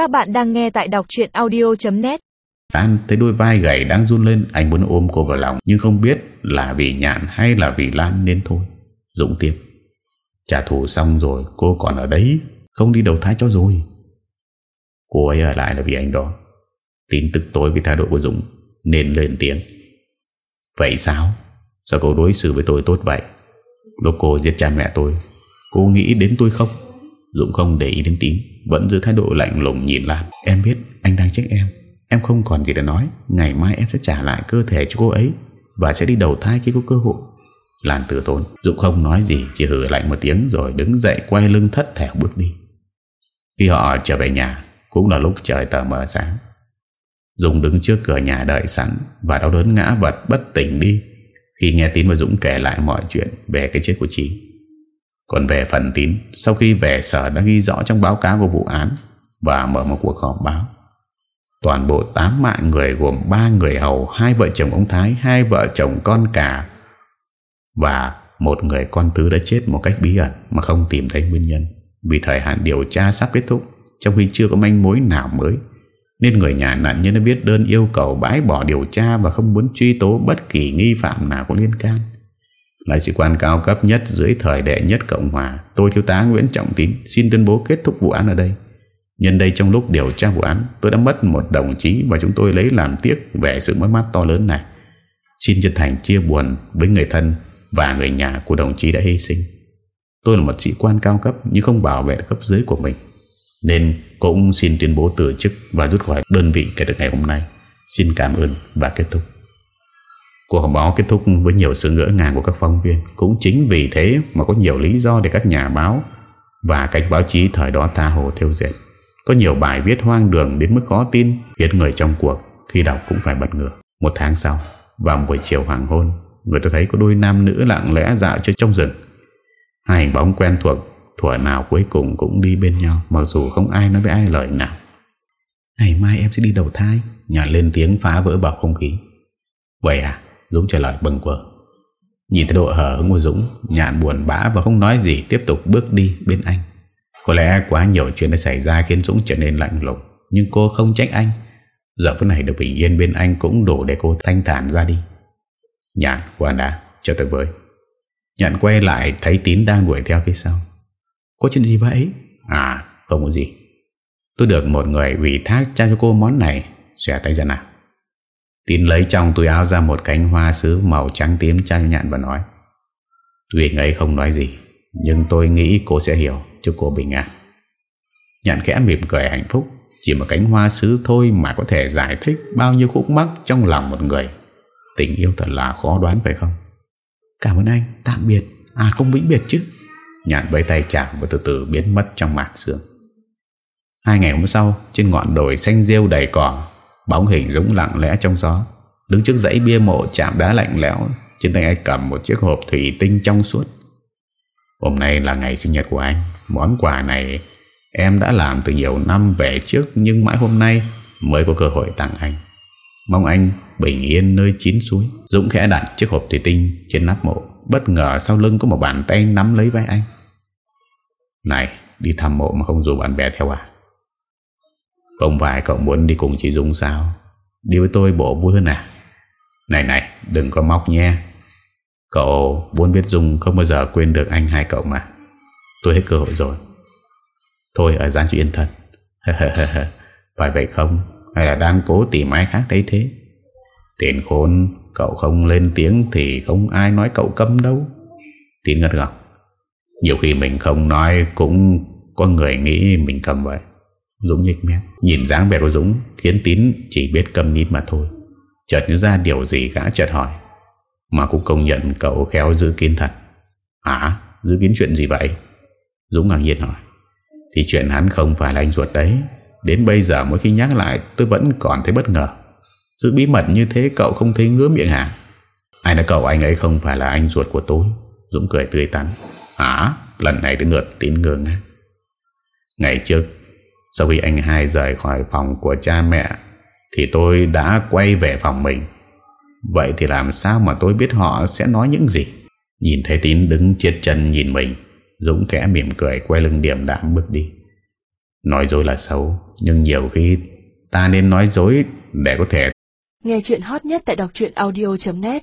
Các bạn đang nghe tại đọc chuyện audio.net An thấy đôi vai gầy đang run lên, Anh muốn ôm cô vào lòng, Nhưng không biết là vì nhạn hay là vì Lan nên thôi. Dũng tiếp. Trả thù xong rồi, cô còn ở đấy, Không đi đầu thai cho rồi. Cô ấy ở lại là vì anh đó. Tín tức tối với thái độ của Dũng, Nên lên tiếng. Vậy sao? Sao cô đối xử với tôi tốt vậy? Lúc cô giết cha mẹ tôi, Cô nghĩ đến tôi không? Dũng không để ý đến tín, Vẫn giữ thái độ lạnh lùng nhìn Lan Em biết anh đang trách em. Em không còn gì để nói. Ngày mai em sẽ trả lại cơ thể cho cô ấy Và sẽ đi đầu thai khi có cơ hội. Lan tử tốn. Dũng không nói gì, Chỉ hử lạnh một tiếng rồi đứng dậy Quay lưng thất thẻo bước đi. Khi họ trở về nhà, Cũng là lúc trời tờ mờ sáng. Dũng đứng trước cửa nhà đợi sẵn Và đau đớn ngã vật bất tỉnh đi Khi nghe Tín và Dũng kể lại mọi chuyện Về cái chết của chị còn về phần Tín, Sau khi về sở đã ghi rõ trong báo cáo của vụ án Và mở một cuộc họp báo. Toàn bộ 8 mạng người gồm 3 người hầu, hai vợ chồng ông Thái, hai vợ chồng con cả Và một người con tứ đã chết một cách bí ẩn Mà không tìm thấy nguyên nhân. Vì thời hạn điều tra sắp kết thúc, Trong khi chưa có manh mối nào mới, Nên người nhà nạn nhân đã viết đơn yêu cầu bãi bỏ điều tra Và không muốn truy tố bất kỳ nghi phạm nào có liên can lại sĩ quan cao cấp nhất dưới thời đệ nhất Cộng Hòa, Tôi thiếu tá Nguyễn Trọng Tín, Xin tuyên bố kết thúc vụ án ở đây. Nhân đây trong lúc điều tra vụ án, Tôi đã mất một đồng chí Và chúng tôi lấy làm tiếc về sự mất mát to lớn này. Xin chân thành chia buồn với người thân Và người nhà của đồng chí đã hy sinh. Tôi là một sĩ quan cao cấp Nhưng không bảo vệ cấp dưới của mình, Nên cũng xin tuyên bố từ chức Và rút khỏi đơn vị kể từ ngày hôm nay. Xin cảm ơn và kết thúc. Cuộc họp báo kết thúc với nhiều sự ngỡ ngàng của các phóng viên. Cũng chính vì thế mà có nhiều lý do để các nhà báo Và cách báo chí thời đó tha hồ theo dệt. Có nhiều bài viết hoang đường đến mức khó tin, Khiến người trong cuộc khi đọc cũng phải bật ngửa. Một tháng sau, Vào buổi chiều hoàng hôn, Người ta thấy có đôi nam nữ lặng lẽ dạo chơi trong rừng. Hai hình bóng quen thuộc, Thuở nào cuối cùng cũng đi bên nhau, Mặc dù không ai nói với ai lời nào. Ngày mai em sẽ đi đầu thai, nhà lên tiếng phá vỡ bọc không khí. Vậy à? Dũng trả lời bừng quờ Nhìn thấy độ hở hứng của Dũng, Nhạn buồn bã và không nói gì, Tiếp tục bước đi bên anh. Có lẽ quá nhiều chuyện đã xảy ra khiến Dũng trở nên lạnh lùng, Nhưng cô không trách anh. Giờ phút này được bình yên bên anh cũng đủ để cô thanh thản ra đi. Nhạn qua đã à, cho tôi với. Nhạn quay lại thấy Tín đang đuổi theo phía sau. Có chuyện gì vậy? À không có gì. Tôi được một người ủy thác trao cho cô món này. Xẻ tay ra nào. Tín lấy trong túi áo ra một cánh hoa sứ màu trắng tím trao nhạn và nói, Tuy anh ấy không nói gì, Nhưng tôi nghĩ cô sẽ hiểu cho cô bình an Nhạn khẽ mỉm cười hạnh phúc, Chỉ một cánh hoa sứ thôi mà có thể giải thích Bao nhiêu khúc mắc trong lòng một người. Tình yêu thật là khó đoán phải không? Cảm ơn anh, Tạm biệt. À không vĩnh biệt chứ. Nhạn với tay chạm và từ từ biến mất trong mạc sương. Hai ngày hôm sau, Trên ngọn đồi xanh rêu đầy cỏ Bóng hình dũng lặng lẽ trong gió. Đứng trước dãy bia mộ chạm đá lạnh lẽo, Trên tay anh cầm một chiếc hộp thủy tinh trong suốt. Hôm nay là ngày sinh nhật của anh. Món quà này em đã làm từ nhiều năm về trước, Nhưng mãi hôm nay mới có cơ hội tặng anh. Mong anh bình yên nơi chín suối. Dũng khẽ đặt chiếc hộp thủy tinh trên nắp mộ. Bất ngờ sau lưng có một bàn tay nắm lấy vai anh. Này, đi thăm mộ mà không dù bạn bè theo à? Không phải cậu muốn đi cùng chị Dung sao? Đi với tôi bộ vui hơn à? Này này, đừng có móc nhé. Cậu vốn biết Dung không bao giờ quên được anh hai cậu mà. Tôi hết cơ hội rồi. Thôi, ở gian chuyện yên thân. Phải vậy không? Hay là đang cố tìm ai khác thấy thế? Tiền khôn Cậu không lên tiếng thì không ai nói cậu câm đâu. Tín ngất ngọc, Nhiều khi mình không nói Cũng có người nghĩ mình cầm vậy. Dũng nhịch mép, Nhìn dáng vẻ của Dũng, Khiến Tín chỉ biết cầm nít mà thôi. Chợt nhớ ra điều gì gã chợt hỏi. Mà cũng công nhận cậu khéo giữ kín thật. Hả? Giữ kín chuyện gì vậy? Dũng ngạc nhiên hỏi. Thì chuyện hắn không phải là anh ruột đấy. Đến bây giờ mỗi khi nhắc lại, Tôi vẫn còn thấy bất ngờ. Giữ bí mật như thế cậu không thấy ngứa miệng hả? Ai nói cậu anh ấy không phải là anh ruột của tôi? Dũng cười tươi tắn. Hả? Lần này đến lượt tín ngưỡng Ngày trước sau khi anh hai rời khỏi phòng của cha mẹ, Thì tôi đã quay về phòng mình. Vậy thì làm sao mà tôi biết họ sẽ nói những gì? Nhìn thấy tín đứng chết chân nhìn mình, Dũng kẽ mỉm cười quay lưng điểm đạm bước đi. Nói dối là xấu, Nhưng nhiều khi ta nên nói dối Để có thể Nghe chuyện hot nhất tại đọc audio.net